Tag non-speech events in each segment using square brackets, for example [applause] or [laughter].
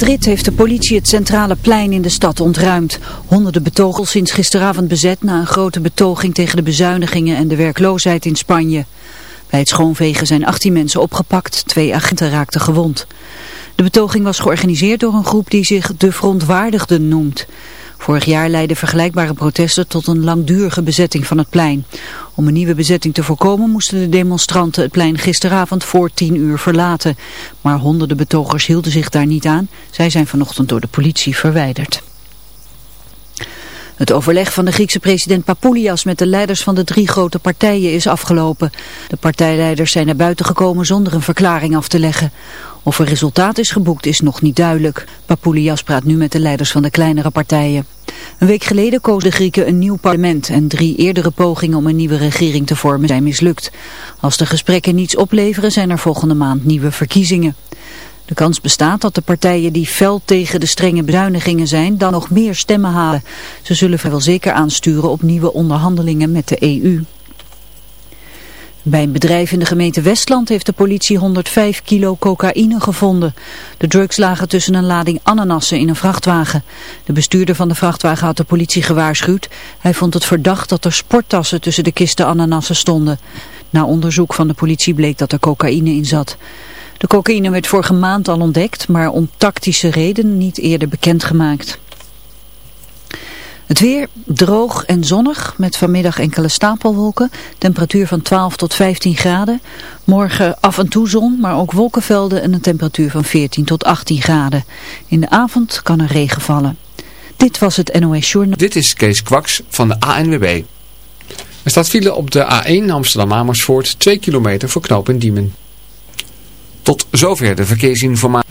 Madrid heeft de politie het centrale plein in de stad ontruimd. Honderden betogels sinds gisteravond bezet na een grote betoging tegen de bezuinigingen en de werkloosheid in Spanje. Bij het schoonvegen zijn 18 mensen opgepakt, twee agenten raakten gewond. De betoging was georganiseerd door een groep die zich de verontwaardigden noemt. Vorig jaar leidden vergelijkbare protesten tot een langdurige bezetting van het plein. Om een nieuwe bezetting te voorkomen moesten de demonstranten het plein gisteravond voor tien uur verlaten. Maar honderden betogers hielden zich daar niet aan. Zij zijn vanochtend door de politie verwijderd. Het overleg van de Griekse president Papoulias met de leiders van de drie grote partijen is afgelopen. De partijleiders zijn naar buiten gekomen zonder een verklaring af te leggen. Of er resultaat is geboekt is nog niet duidelijk. Papoulias praat nu met de leiders van de kleinere partijen. Een week geleden kozen de Grieken een nieuw parlement en drie eerdere pogingen om een nieuwe regering te vormen zijn mislukt. Als de gesprekken niets opleveren zijn er volgende maand nieuwe verkiezingen. De kans bestaat dat de partijen die fel tegen de strenge bezuinigingen zijn dan nog meer stemmen halen. Ze zullen vrijwel zeker aansturen op nieuwe onderhandelingen met de EU. Bij een bedrijf in de gemeente Westland heeft de politie 105 kilo cocaïne gevonden. De drugs lagen tussen een lading ananassen in een vrachtwagen. De bestuurder van de vrachtwagen had de politie gewaarschuwd. Hij vond het verdacht dat er sporttassen tussen de kisten ananassen stonden. Na onderzoek van de politie bleek dat er cocaïne in zat. De cocaïne werd vorige maand al ontdekt, maar om tactische redenen niet eerder bekendgemaakt. Het weer droog en zonnig met vanmiddag enkele stapelwolken. Temperatuur van 12 tot 15 graden. Morgen af en toe zon, maar ook wolkenvelden en een temperatuur van 14 tot 18 graden. In de avond kan er regen vallen. Dit was het NOS Journal. Dit is Kees Kwaks van de ANWB. Er staat file op de A1 Amsterdam-Amersfoort 2 kilometer voor knooppunt Diemen. Tot zover de verkeersinformatie.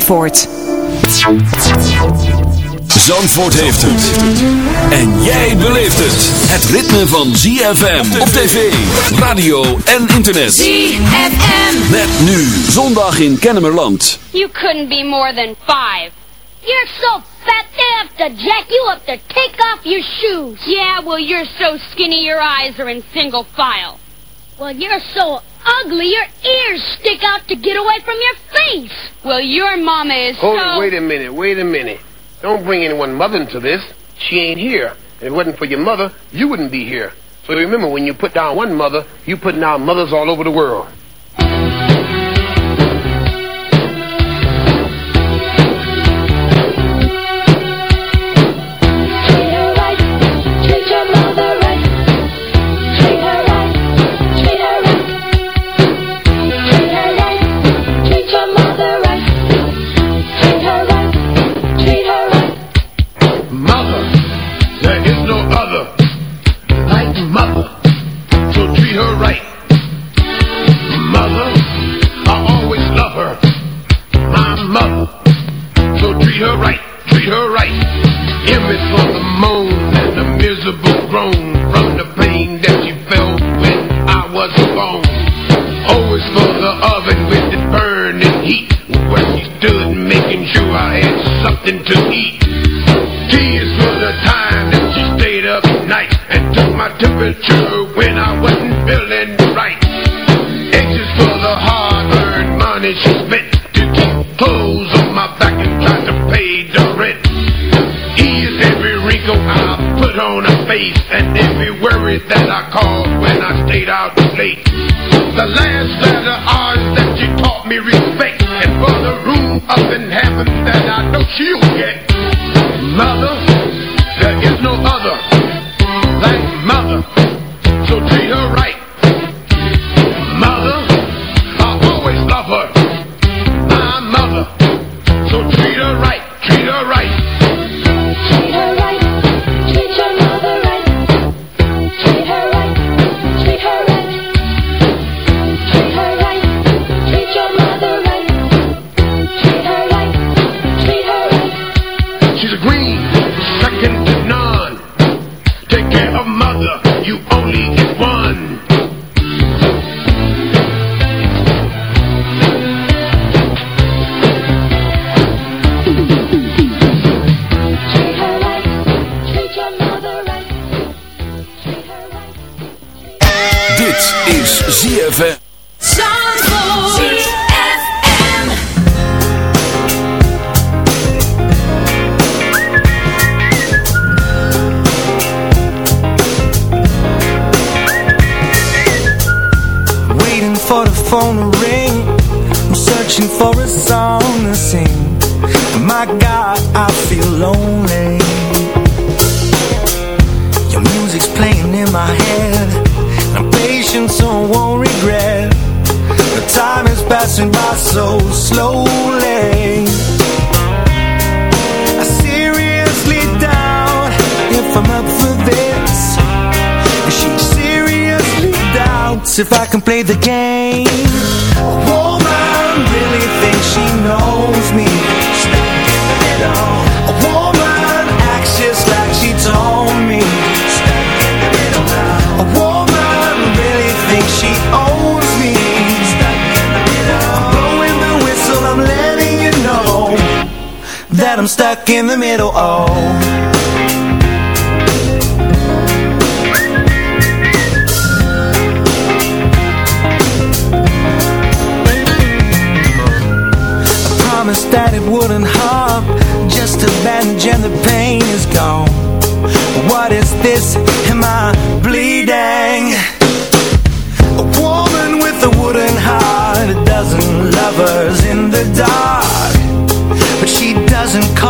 Zandvoort. Zandvoort heeft het. En jij beleeft het. Het ritme van ZFM op tv, radio en internet. ZFM. Met nu zondag in Kennemerland. You couldn't be more than five. You're so fat they have to jack you up to take off your shoes. Yeah, well you're so skinny your eyes are in single file. Well, you're so ugly, your ears stick out to get away from your face. Well, your mama is Hold so... it, wait a minute, wait a minute. Don't bring anyone mother into this. She ain't here. And if it wasn't for your mother, you wouldn't be here. So remember, when you put down one mother, you put down mothers all over the world.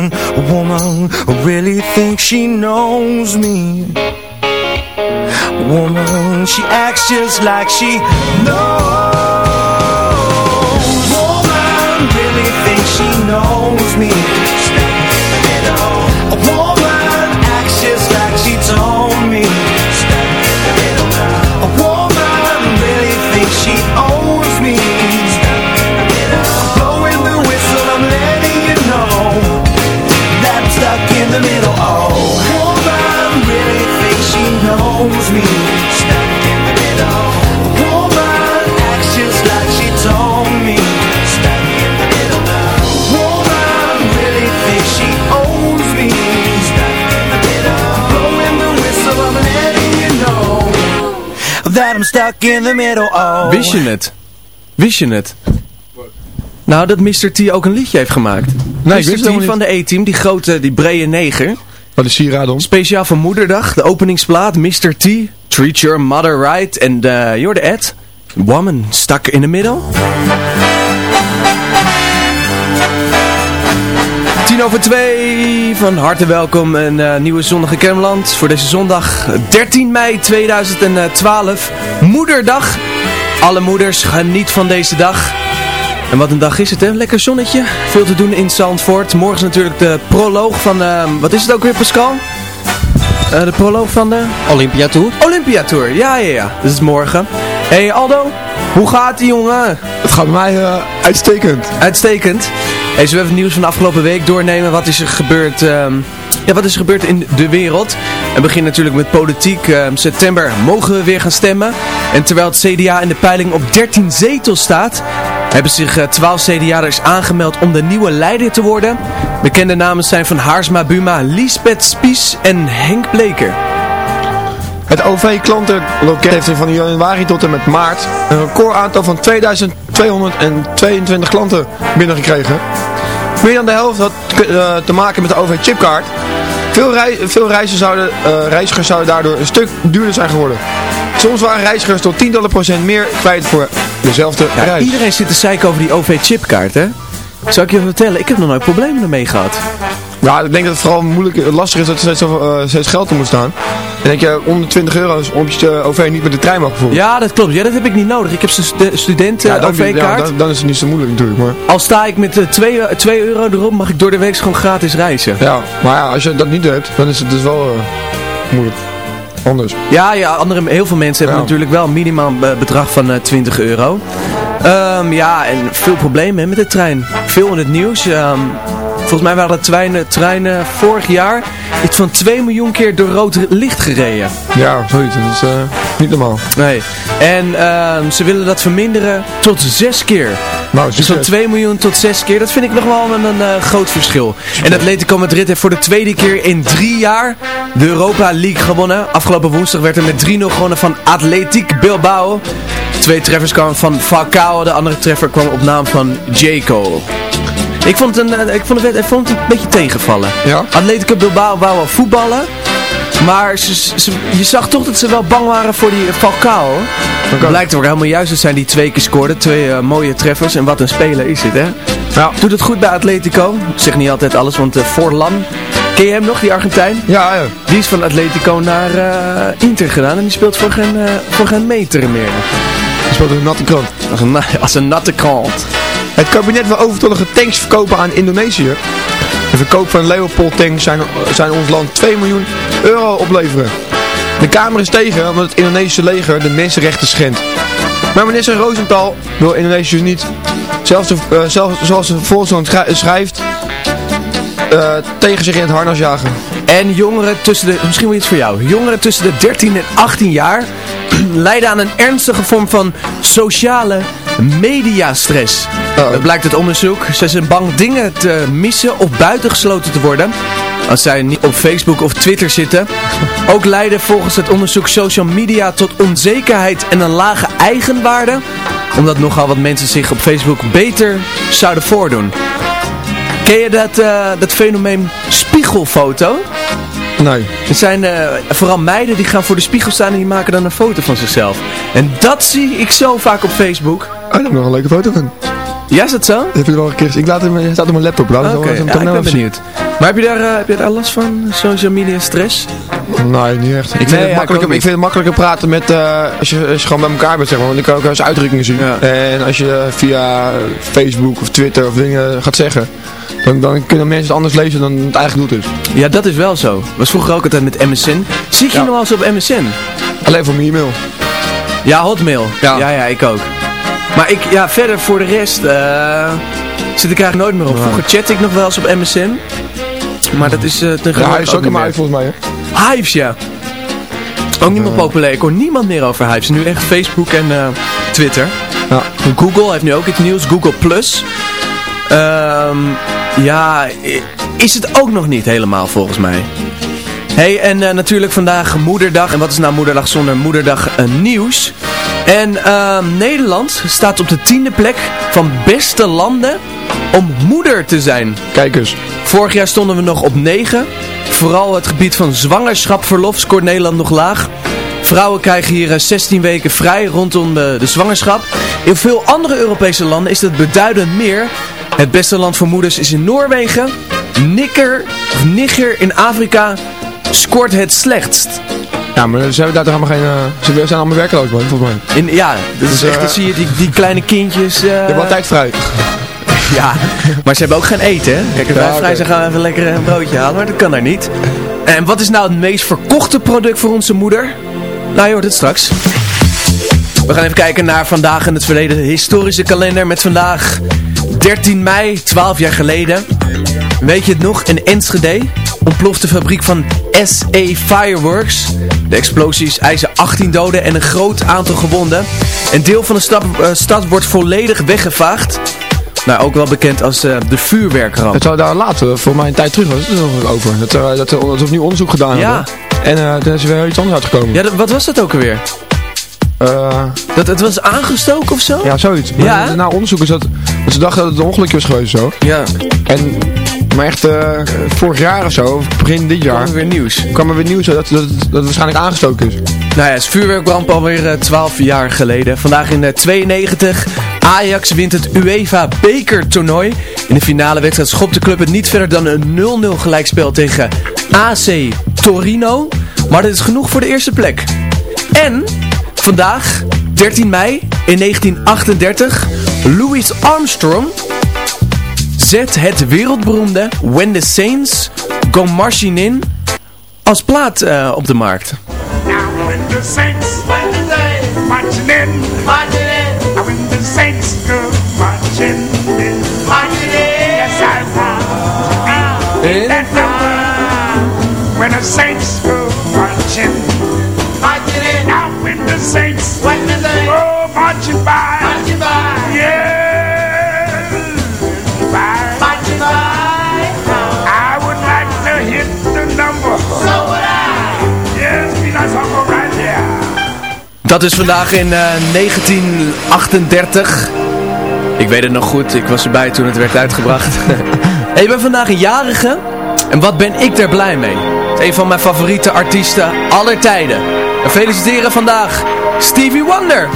young woman really thinks she knows me. Woman, she acts just like she knows. Woman really thinks she knows me. A woman acts just like she told me. A woman really thinks she owns me. Stuck in the middle, oh. Wist je het? Wist je het? Nou, dat Mr. T ook een liedje heeft gemaakt. Nee, Mr. T van de E-team, die grote, die brede neger. Wat is sieraden Speciaal voor Moederdag, de openingsplaat, Mr. T, Treat Your Mother Right and uh, you're the ad, Woman Stuck in the Middle. Tien over twee, van harte welkom een eh, nieuwe zonnige in voor deze zondag 13 mei 2012, moederdag. Alle moeders, geniet van deze dag. En wat een dag is het hè, lekker zonnetje, veel te doen in Zandvoort. Morgen is natuurlijk de proloog van, eh, wat is het ook weer Pascal? Eh, de proloog van de... Olympia Tour. Olympia Tour, ja ja ja, dat is morgen. Hé hey, Aldo, hoe gaat die jongen? Het gaat bij mij uitstekend. Uitstekend. Hey, zullen we even nieuws van de afgelopen week doornemen? Wat is er gebeurd... ehm, ja, wat is er gebeurd in de wereld? We beginnen natuurlijk met politiek. Ehm, september mogen we weer gaan stemmen. En terwijl het CDA in de peiling op 13 zetels staat, hebben zich eh, 12 CDA'ers aangemeld om de nieuwe leider te worden. Bekende namen zijn van Haarsma Buma, Liesbeth Spies en Henk Bleker. Het OV-klantenloket heeft van januari tot en met maart een recordaantal van 2222 klanten binnengekregen. Meer dan de helft had eh, te maken met de OV-chipkaart. Veel, rei veel reizigers, zouden, eh, reizigers zouden daardoor een stuk duurder zijn geworden. Soms waren reizigers tot tientallen procent meer kwijt voor dezelfde Ja, reis. iedereen zit te zeiken over die OV-chipkaart, hè? Zal ik je vertellen, ik heb nog nooit problemen ermee gehad. Ja, ik denk dat het vooral moeilijk, lastig is dat er steeds, eh, steeds geld er moet staan. En denk je, onder 20 euro is om je eh, OV niet met de trein mag bijvoorbeeld. Ja, dat klopt. Ja, dat heb ik niet nodig. Ik heb stu Ja, dan, studenten-OV-kaart. ja, dan, dan is het niet zo moeilijk natuurlijk, maar... Al sta ik met 2 euro erop, mag ik door de week gewoon gratis reizen. Ja, maar ja, als je dat niet hebt, dan is het dus wel eh, moeilijk. Anders. Ja, ja andere, heel veel mensen hebben Ja. natuurlijk wel een minimaal be- bedrag van eh, 20 euro. Ehm, ja, en veel problemen hè, met de trein. Veel in het nieuws. Ehm, volgens mij waren de treinen, treinen vorig jaar iets van 2 miljoen keer door rood licht gereden. Ja, zoiets. Dat is eh, niet normaal. Nee. En ehm, ze willen dat verminderen tot 6 keer. Nou, Dus van succes. 2 miljoen tot 6 keer, dat vind ik nog wel een, een eh, groot verschil. En Atletico Madrid heeft voor de tweede keer in drie jaar de Europa League gewonnen. Afgelopen woensdag werd er met 3-0 gewonnen van Athletic Bilbao. Twee treffers kwamen van Falcao, de andere treffer kwam op naam van Jaco. Ik vond het een, eh, ik vond het, ik vond het een beetje tegenvallen. Ja? Atletico Bilbao wou wel voetballen. Maar ze, ze- je zag toch dat ze wel bang waren voor die Falcao. Het blijkt ook helemaal juist. Het zijn die twee keer scoorden. Twee eh, mooie treffers. En wat een speler is het, hè? Ja. Doet het goed bij Atletico. Ik zeg niet altijd alles, want eh Forlan... Ken je hem nog, die Argentijn? Ja, ja. Die is van Atletico naar Inter gedaan. En die speelt voor geen, voor geen meter meer. Je speelt een natte krant. Als een, [laughs] als een natte krant. Het kabinet wil overtollige tanks verkopen aan Indonesië. De verkoop van Leopold tanks zijn, zijn ons land 2 miljoen euro opleveren. De Kamer is tegen omdat het Indonesische leger de mensenrechten schendt. Maar minister Rosenthal wil Indonesië niet. Zelfs, eh, zelfs zoals de Volkskrant schrij- schrijft, eh, tegen zich in het harnas jagen. En jongeren tussen de, misschien wel iets voor jou. Jongeren tussen de 13 en 18 jaar [clears throat] lijden aan een ernstige vorm van sociale mediastress. Oh. Dat blijkt uit onderzoek. Ze zijn bang dingen te missen of buitengesloten te worden. Als zij niet op Facebook of Twitter zitten. Ook leiden volgens het onderzoek social media tot onzekerheid en een lage eigenwaarde. Omdat nogal wat mensen zich op Facebook beter zouden voordoen. Ken je dat, eh, dat fenomeen spiegelfoto? Nee. Het zijn eh, vooral meiden die gaan voor de spiegel staan en die maken dan een foto van zichzelf. En dat zie ik zo vaak op Facebook. Oh, daar heb ik nog een leuke foto van. Ja, is dat zo? Dat heb ik wel een keer. Ik laat hem, staat op mijn laptop. Laat Oké, hem ja, ik ben benieuwd. Maar heb je, daar, eh, heb je daar last van, social media stress? Nee, niet echt. Ik vind, Nee, het, ja, makkelijker, ik, vind het makkelijker praten met, eh, als, je, als je gewoon bij elkaar bent, zeg maar. Want ik kan ook eens uitdrukkingen zien. Ja. En als je via Facebook of Twitter of dingen gaat zeggen, dan, dan kunnen mensen het anders lezen dan het eigenlijk doet is. Ja, dat is wel zo. Was vroeger ook altijd met MSN. Zit je Ja. nog wel eens op MSN? Alleen voor mijn e-mail. Ja, Hotmail. Ja. ja, ja, ik ook. Maar ik, ja, verder voor de rest eh, zit ik eigenlijk nooit meer op. Vroeger chatte ik nog wel eens op MSN. Maar dat is uh, Ja, hij is ook in mij uit volgens mij. Hè? Hives, ja. Ook niet meer populair. Ik hoor niemand meer over Hives. Nu echt Facebook en eh, Twitter. Ja. Google heeft nu ook iets nieuws. Google Plus. Ehm, ja, is het ook nog niet helemaal volgens mij. hey, en natuurlijk vandaag moederdag. En wat is nou moederdag zonder moederdag nieuws? En ehm, Nederland staat op de tiende plek van beste landen om moeder te zijn. Kijk eens. Vorig jaar stonden we nog op 9. Vooral het gebied van zwangerschapverlof scoort Nederland nog laag. Vrouwen krijgen hier eh, 16 weken vrij rondom de, de zwangerschap. In veel andere Europese landen is dat beduidend meer. Het beste land voor moeders is in Noorwegen. Nikker, of Niger in Afrika scoort het slechtst. Ja, maar ze hebben daar toch allemaal geen... eh, ze zijn allemaal werkeloos, man, volgens mij. In, ja, dat is Dus, echt, eh, dan zie je die, die kleine kindjes... eh, Je hebt wel tijd vrij. [laughs] Ja, maar ze hebben ook geen eten, hè? Kijk, als Ja, wij vrij zijn, gaan we even lekker een broodje halen, maar dat kan daar niet. En wat is nou het meest verkochte product voor onze moeder? Nou, je hoort het straks. We gaan even kijken naar vandaag in het verleden de historische kalender met vandaag 13 mei, 12 jaar geleden. Weet je het nog? In Enschede ontploft de fabriek van SE Fireworks. De explosies eisen 18 doden en een groot aantal gewonden. Een deel van de stad, eh, stad wordt volledig weggevaagd. Nou, ook wel bekend als eh, de vuurwerkramp. Het zou daar later, voor mij een tijd terug, was het er over. Dat, er, dat dat opnieuw onderzoek gedaan Ja. hadden. En toen is er weer iets anders uitgekomen. Ja, wat was dat ook alweer? Dat het was aangestoken of zo? ja, zoiets. Ja. Na onderzoek is dat, dat ze dachten dat het een ongelukje was geweest zo. Ja, En, maar echt eh, vorig jaar of zo, begin dit jaar, weer nieuws. kwam er weer nieuws dat, dat, het- dat het waarschijnlijk aangestoken is. Nou ja, het is vuurwerkramp alweer eh, 12 jaar geleden. Vandaag in eh, 92. Ajax wint het UEFA bekertoernooi. In de finale wedstrijd schopt de club het niet verder dan een 0-0 gelijkspel tegen AC Torino. Maar dat is genoeg voor de eerste plek. En vandaag, 13 mei in 1938, Louis Armstrong zet het wereldberoemde When the Saints Go Marching In als plaat eh, op de markt. Now when the saints marching in, marching in. Now when the saints go marching in, marching in. Yes, I want to be in that number. When the saints go marching, marching in. Now when the saints, when the saints go marching by, marching by. Dat is vandaag in eh, 1938. Ik weet het nog goed, ik was erbij toen het werd uitgebracht. [laughs] hey, ik ben vandaag een jarige. En wat ben ik er blij mee? Het is een van mijn favoriete artiesten aller tijden. We feliciteren vandaag Stevie Wonder.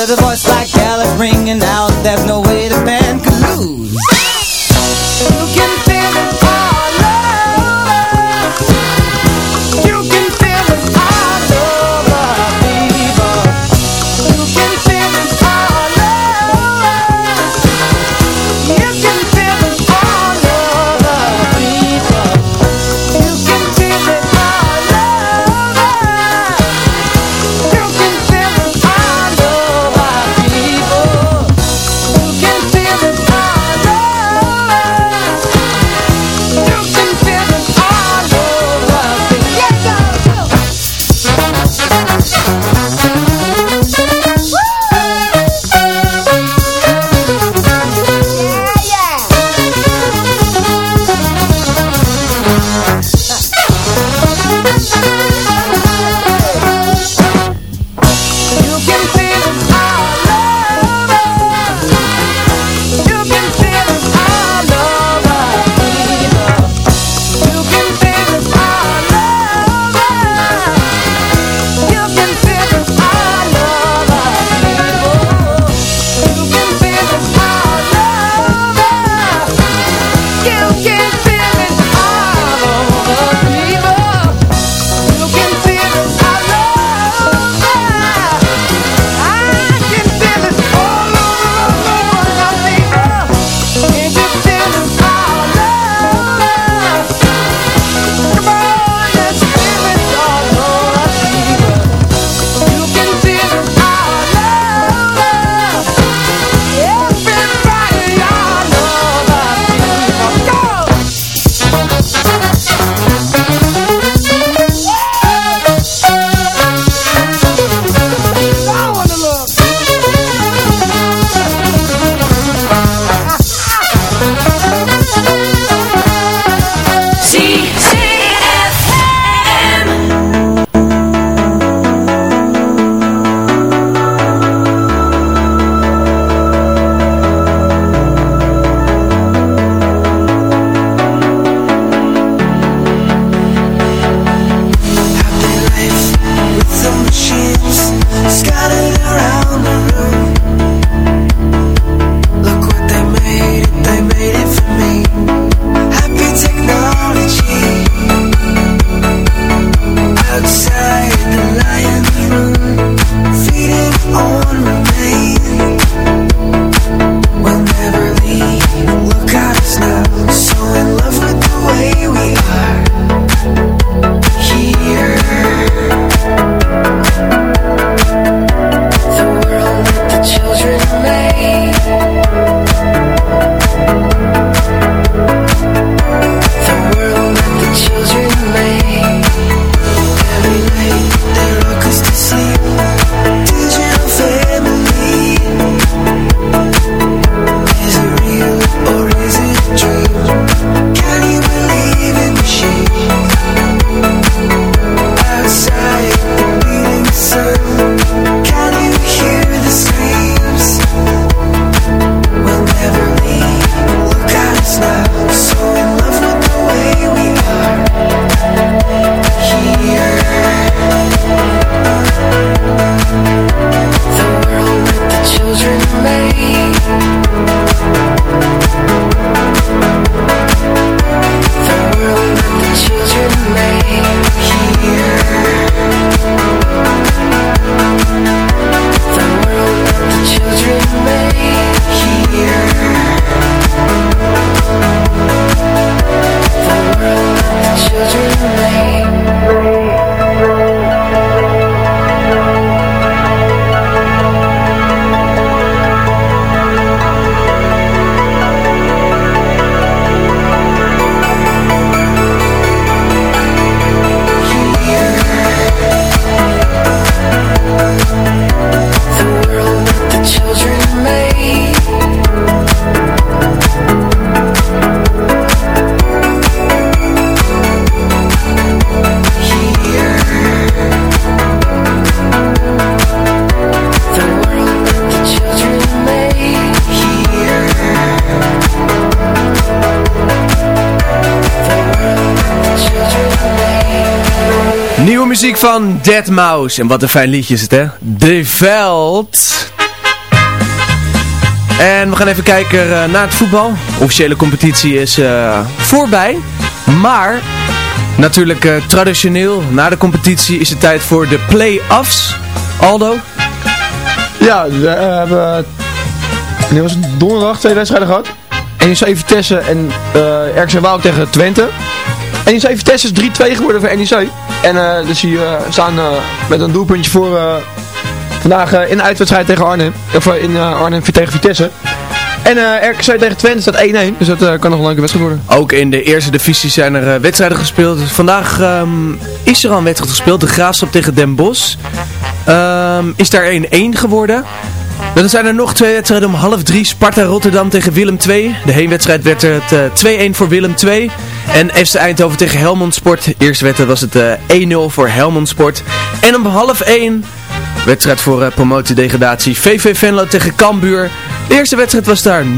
And van Dead Mouse. En wat een fijn liedje is het, hè? De Veld. En we gaan even kijken eh, naar het voetbal. Officiële competitie is eh, voorbij. Maar, natuurlijk eh, traditioneel, na de competitie is het tijd voor de play-offs. Aldo? Ja, we hebben nu was het donderdag twee wedstrijden gehad. NEC Vitesse en uh, RKC Waalwijk tegen Twente. NEC Vitesse is 3-2 geworden voor NEC. En eh, dus hier eh, staan eh, met een doelpuntje voor vandaag in de uitwedstrijd tegen Arnhem. Of in Arnhem tegen Vitesse. En eh, RKC tegen Twente staat 1-1. Dus dat kan nog een leuke wedstrijd worden. Ook in de eerste divisie zijn er wedstrijden gespeeld. Dus vandaag ehm, is er al een wedstrijd gespeeld. De Graafschap tegen Den Bosch. Ehm, is daar 1-1 geworden. Dan zijn er nog twee wedstrijden om half drie. Sparta Rotterdam tegen Willem 2. De heenwedstrijd werd het eh, 2-1 voor Willem 2. En FC Eindhoven tegen Helmond Sport. Eerste wedstrijd was het eh, 1-0 voor Helmond Sport. En om half 1 wedstrijd voor eh, promotiedegradatie. VV Venlo tegen Cambuur. De eerste wedstrijd was daar 0-0.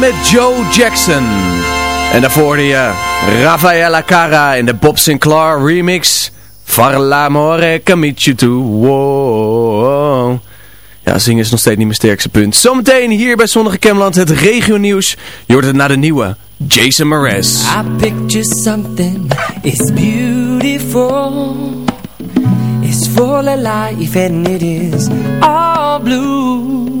Met Joe Jackson. En daarvoor hoorde je Rafaela Cara in de Bob Sinclair remix. Far l'amore commit to. Wow. Ja, zingen is nog steeds niet mijn sterkste punt. Zometeen hier bij Zondag in Kennemerland het regio nieuws. Je hoort het naar de nieuwe Jason Mraz. I picture something, it's beautiful It's full of life and it is all blue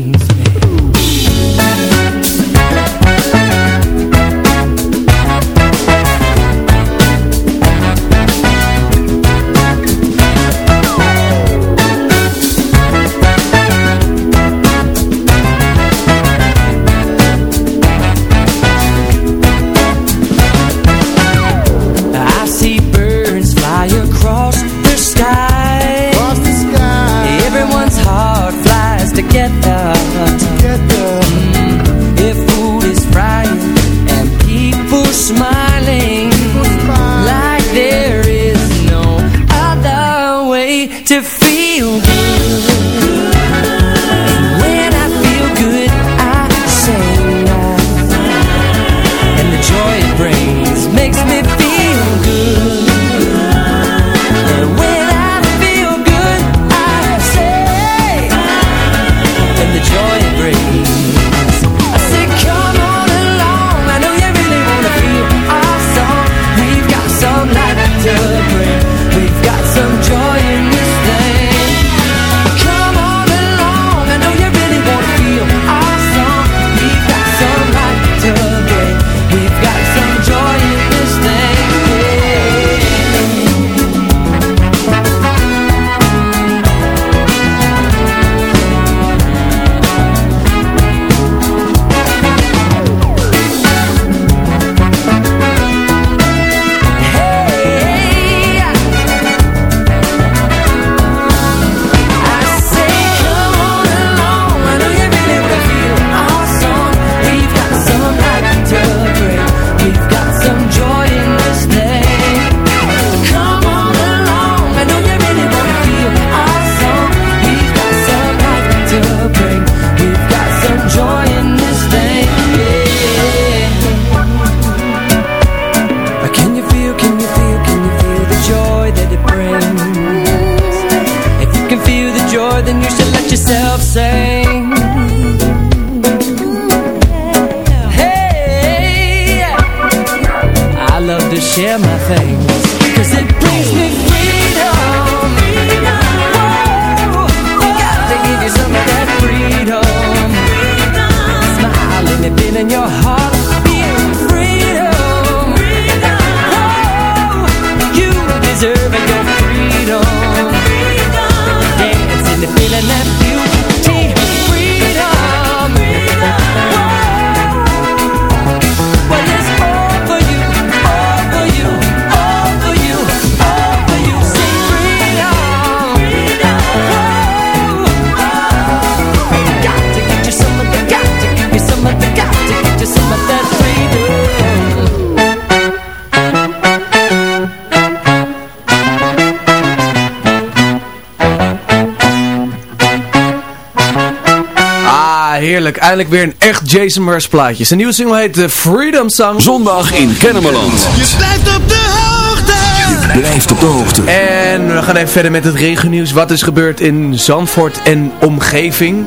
Eindelijk weer een echt Jason Mraz plaatje. Zijn nieuwe single heet The Freedom Song. Zondag in Kennemerland. Je blijft op de hoogte. Je blijft op de hoogte. En we gaan even verder met het regennieuws. Wat is gebeurd in Zandvoort en omgeving?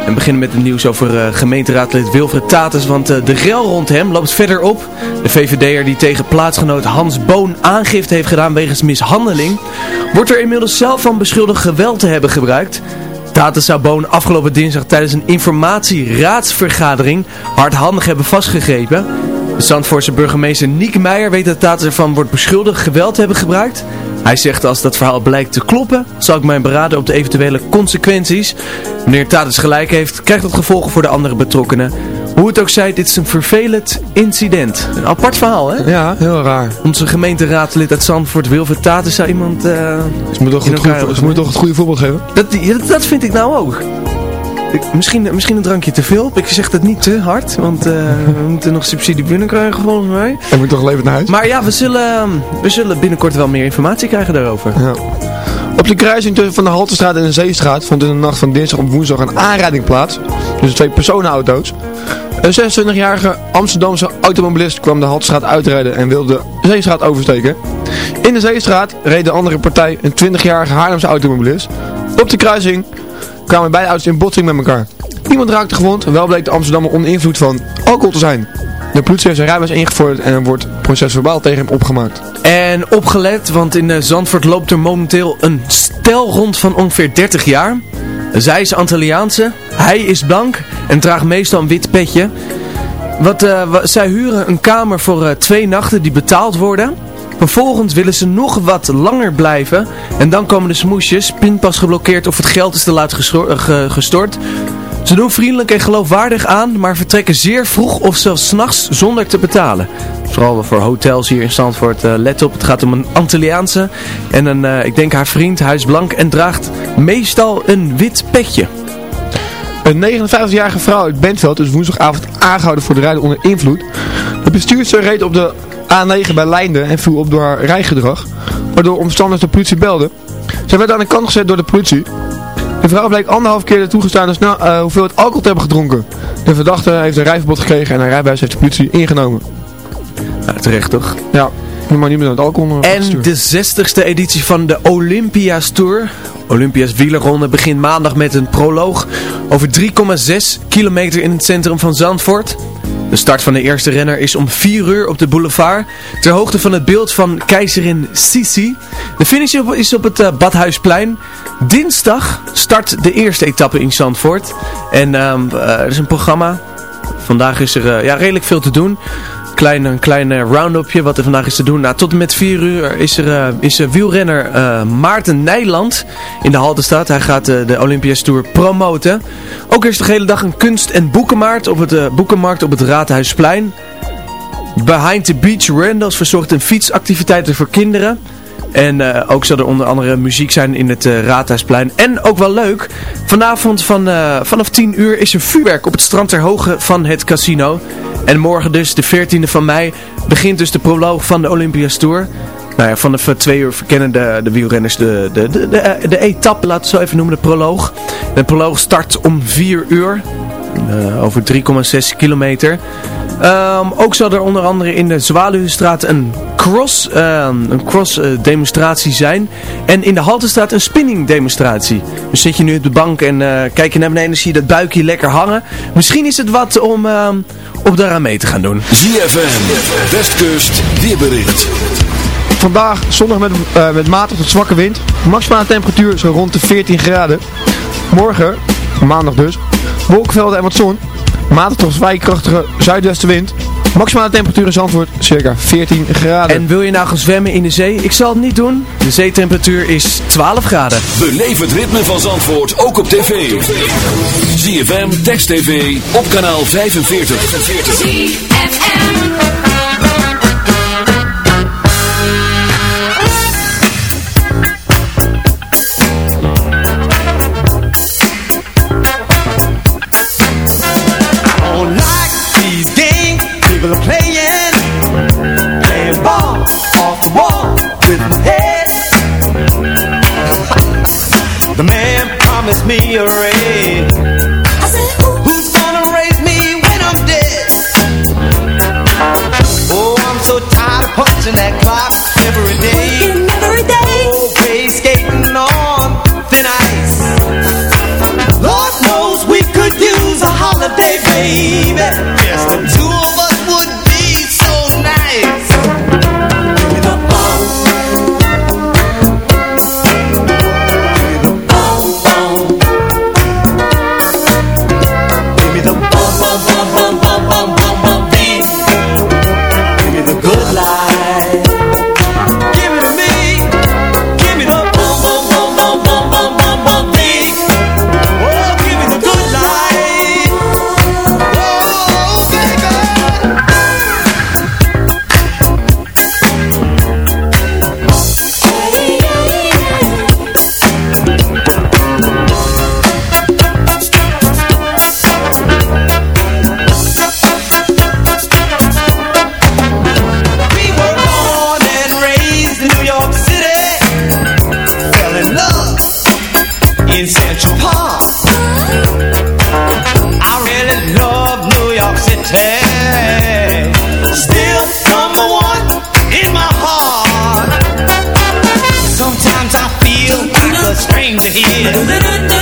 En we beginnen met het nieuws over eh, gemeenteraadlid Wilfred Tatus, want eh, de rel rond hem loopt verder op. De VVD'er die tegen plaatsgenoot Hans Boon aangifte heeft gedaan wegens mishandeling, wordt er inmiddels zelf van beschuldigd geweld te hebben gebruikt. Tatus zou Boon afgelopen dinsdag tijdens een informatieraadsvergadering hardhandig hebben vastgegrepen. De Zandvoortse burgemeester Niek Meijer weet dat Tatus ervan wordt beschuldigd geweld te hebben gebruikt. Hij zegt als dat verhaal blijkt te kloppen, zal ik mij beraden op de eventuele consequenties. Wanneer Tatus gelijk heeft, krijgt dat gevolgen voor de andere betrokkenen. Hoe het ook zij, dit is een vervelend incident. Een apart verhaal, hè? Ja, heel raar. Onze gemeenteraadslid uit Zandvoort, Wilfred Tatus, zou iemand... eh, Ze moeten toch, het goede- ze moeten toch het goede voorbeeld geven? dat, dat, vind ik nou ook. Ik- misschien, misschien een drankje te veel. Ik zeg dat niet te hard, want eh, we moeten nog subsidie binnenkrijgen volgens mij. En moet toch levend naar huis? Maar ja, we zullen, we zullen binnenkort wel meer informatie krijgen daarover. Ja. Op de kruising tussen van de Haltestraat en de Zeestraat vond in de nacht van dinsdag op woensdag een aanrijding plaats. Dus twee personenauto's. Een 26-jarige Amsterdamse automobilist kwam de Haltestraat uitrijden en wilde de Zeestraat oversteken. In de Zeestraat reed de andere partij een 20-jarige Haarlemse automobilist. Op de kruising kwamen beide auto's in botsing met elkaar. Niemand raakte gewond, wel bleek de Amsterdammer onder invloed van alcohol te zijn. De politie heeft zijn rijbewijs ingevorderd en er wordt procesverbaal tegen hem opgemaakt. En opgelet, want in eh, Zandvoort loopt er momenteel een stel rond van ongeveer 30 jaar. Zij is Antilliaanse, hij is blank en draagt meestal een wit petje. Wat, eh, zij huren een kamer voor eh, twee nachten die betaald worden. Vervolgens willen ze nog wat langer blijven. En dan komen de smoesjes, pinpas geblokkeerd of het geld is te laat eh, ge- gestort. Ze doen vriendelijk en geloofwaardig aan, maar vertrekken zeer vroeg of zelfs s'nachts zonder te betalen. Vooral voor hotels hier in Zandvoort. eh, let op, het gaat om een Antilliaanse. En een, eh, ik denk haar vriend, hij is blank en draagt meestal een wit petje. Een 59-jarige vrouw uit Bentveld is woensdagavond aangehouden voor de rijden onder invloed. De bestuurster reed op de A9 bij Leinden en viel op door haar rijgedrag, waardoor omstanders de politie belden. Zij werd aan de kant gezet door de politie. De vrouw bleek anderhalf keer de toegestaande snel, eh, hoeveelheid alcohol te hebben gedronken. De verdachte heeft een rijverbod gekregen en haar rijbewijs heeft de politie ingenomen. Ja, terecht toch? Ja, je mag niet meer met alcohol eh, En de 60ste editie van de Olympia's Tour. Olympia's wielerronde begint maandag met een proloog over 3,6 kilometer in het centrum van Zandvoort. De start van de eerste renner is om 4 uur op de boulevard, ter hoogte van het beeld van keizerin Sisi. De finish is op het eh, Badhuisplein. Dinsdag start de eerste etappe in Zandvoort. En ehm, eh, er is een programma. Vandaag is er eh, ja, redelijk veel te doen. Klein, een klein eh, round-upje wat er vandaag is te doen. Nou, tot en met 4 uur is er, eh, is er wielrenner eh, Maarten Nijland in de Haltestraat. Hij gaat de Olympias Tour promoten. Ook is de hele dag een kunst- en boekenmarkt op het, boekenmarkt op het Raadhuisplein. Behind the Beach Randalls verzorgt een fietsactiviteiten voor kinderen. En ook zal er onder andere muziek zijn in het Raadhuisplein. En ook wel leuk, vanavond van, vanaf 10 uur is er vuurwerk op het strand ter hoogte van het casino. En morgen dus, de 14e van mei, begint dus de proloog van de Olympias Tour. Nou ja, vanaf twee uur verkennen de, de wielrenners de, de, de, de, eh, etappe, laten we het zo even noemen, de proloog. De proloog start om 4 uur, eh, over 3,6 kilometer. Ehm, ook zal er onder andere in de Zwaluwenstraat een cross, ehm, een cross eh, demonstratie zijn. En in de Haltestraat een spinning demonstratie. Dus zit je nu op de bank en eh, kijk je naar beneden en zie je dat buikje lekker hangen. Misschien is het wat om, ehm, om daaraan mee te gaan doen. ZFM, Westkust, weerbericht. Vandaag zondag met, eh, met matig tot zwakke wind. Maximale temperatuur is rond de 14 graden. Morgen, maandag dus, wolkenvelden en wat zon. Matig tot zwaaikrachtige zuidwestenwind. Maximale temperatuur in Zandvoort circa 14 graden. En wil je nou gaan zwemmen in de zee? Ik zal het niet doen. De zeetemperatuur is 12 graden. Beleef het ritme van Zandvoort ook op tv. ZFM, Text TV, op kanaal 45. me or it. Sometimes I feel like a stranger here.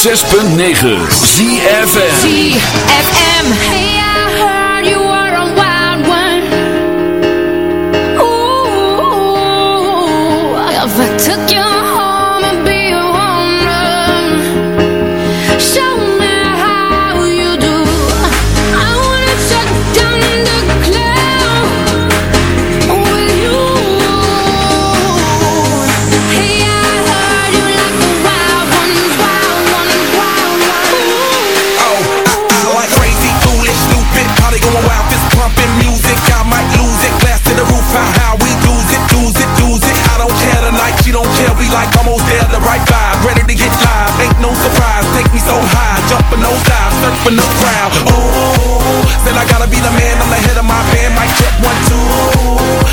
106.9 ZFM ZFM Hey I heard you were a wild one. Ooh, if I took your from the crowd. Ooh, then I gotta be the man, I'm the head of my band. Mic check one, two.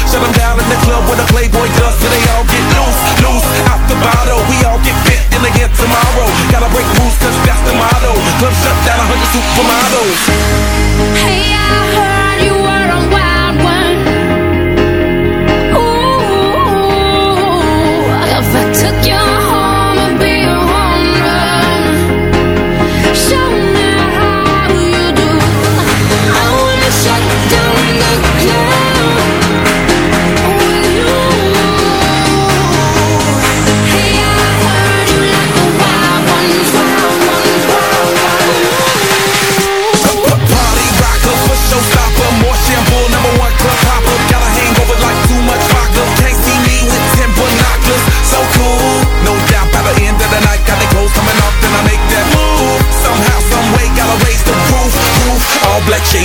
Shut them down in the club with a Playboy does, so they all get loose, loose. Out the bottle, we all get bent in again tomorrow. Gotta break rules 'cause that's the motto. Club shut down, a 100 supermodels. Hey.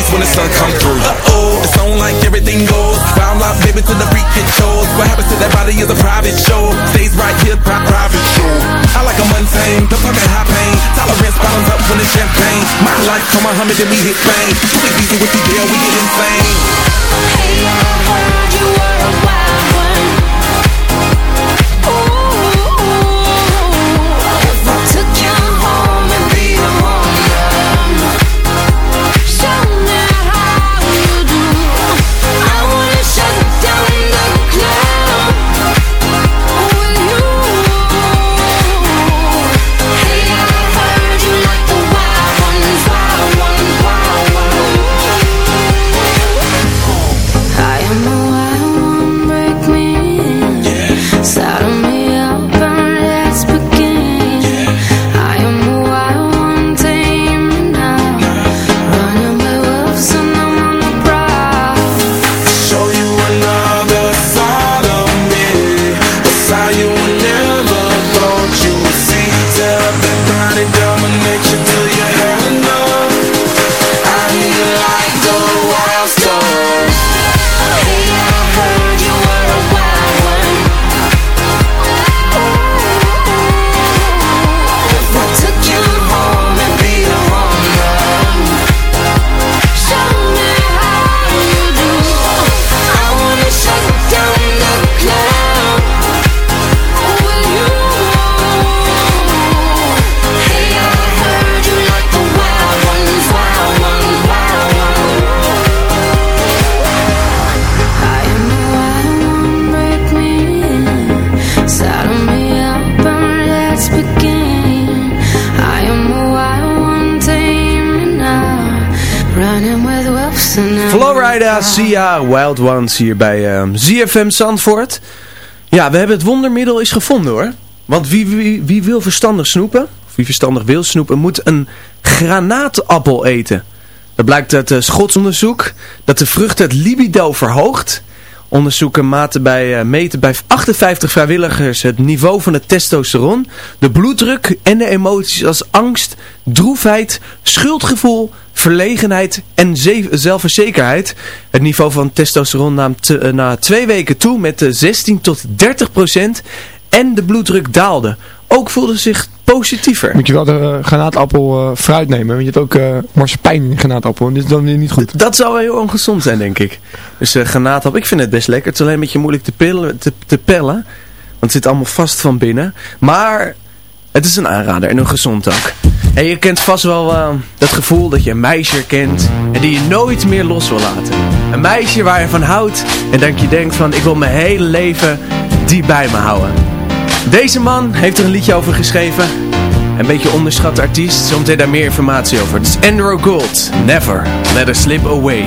Sun come through. Uh-oh, it's on like everything goes. Round life, baby, to the freak it shows. What happens to that body is a private show. Stays right here, pri- private show. I like a mundane, don't talking high pain. Tolerance bottoms up when it's champagne. My life, come on, Muhammad, then we hit fame. Too easy with the deal, we get insane. Hey, I heard you were a Sia, Wild Ones hier bij ehm, ZFM Zandvoort. Ja, we hebben het wondermiddel is gevonden hoor. Want wie, wie, wie wil verstandig snoepen, of wie verstandig wil snoepen, moet een granaatappel eten. Dat blijkt uit uh, Schots onderzoek dat de vrucht het libido verhoogt. Onderzoeken maten bij, eh, meten bij 58 vrijwilligers het niveau van het testosteron, de bloeddruk en de emoties als angst, droefheid, schuldgevoel, verlegenheid en ze- zelfverzekerheid. Het niveau van testosteron nam eh, na twee weken toe met eh, 16 tot 30 procent en de bloeddruk daalde. Ook voelde zich positiever. Moet je wel de eh, granaatappel eh, fruit nemen, want je hebt ook eh marsepein in granaatappel en dit is dan weer niet goed. Dat zou wel heel ongezond zijn, denk ik. Dus uh, granaatappel, ik vind het best lekker. Het is alleen een beetje moeilijk te, pillen, te, te pellen. Want het zit allemaal vast van binnen. Maar het is een aanrader en een gezond ook. En je kent vast wel eh, dat gevoel dat je een meisje kent en die je nooit meer los wil laten. Een meisje waar je van houdt en dat je denkt van ik wil mijn hele leven die bij me houden. Deze man heeft er een liedje over geschreven. Een beetje onderschat artiest, zometeen daar meer informatie over. Het is Andrew Gold. Never let her slip away.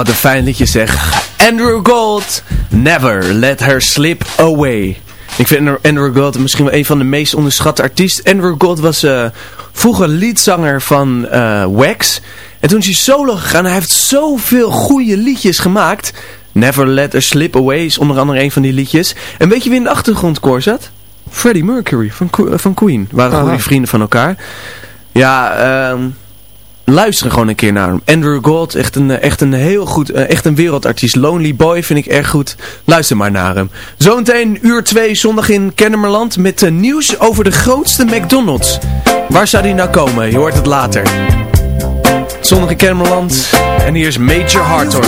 Wat een fijn liedje zeg. Andrew Gold, Never Let Her Slip Away. Ik vind Andrew Gold misschien wel een van de meest onderschatte artiesten. Andrew Gold was uh, vroeger leadzanger van uh, Wax. En toen is hij solo gegaan. Hij heeft zoveel goede liedjes gemaakt. Never Let Her Slip Away is onder andere een van die liedjes. En weet je wie in de achtergrondkoor zat? Freddie Mercury van, van Queen. Waren goede vrienden van elkaar. Ja, ehm... luister gewoon een keer naar hem. Andrew Gold, echt een, echt een heel goed, echt een wereldartiest. Lonely Boy vind ik erg goed. Luister maar naar hem. Zometeen uur 2 zondag in Kennemerland met nieuws over de grootste McDonald's. Waar zou die nou komen? Je hoort het later. Zondag in Kennemerland. En hier is Major Hartor.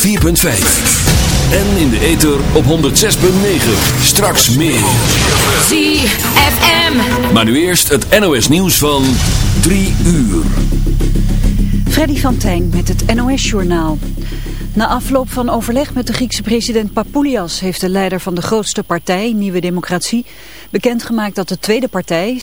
104.5. En in de ether op 106.9. Straks meer. ZFM. Maar nu eerst het NOS nieuws van 3 uur. Freddy van Tijn met het NOS-journaal. Na afloop van overleg met de Griekse president Papoulias... heeft de leider van de grootste partij, Nieuwe Democratie... bekendgemaakt dat de tweede partij...